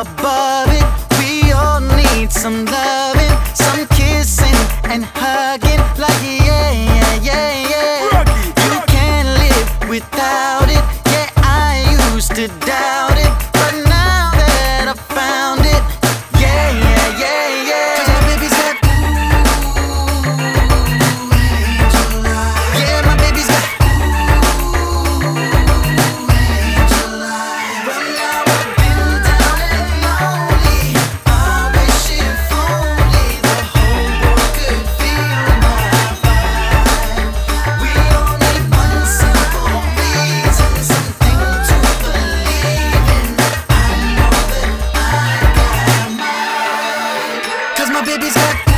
above it. We all need some loving, some kissing and hugging. Like yeah, yeah, yeah, yeah. You can't live without it. Yeah, I used to doubt. My baby's got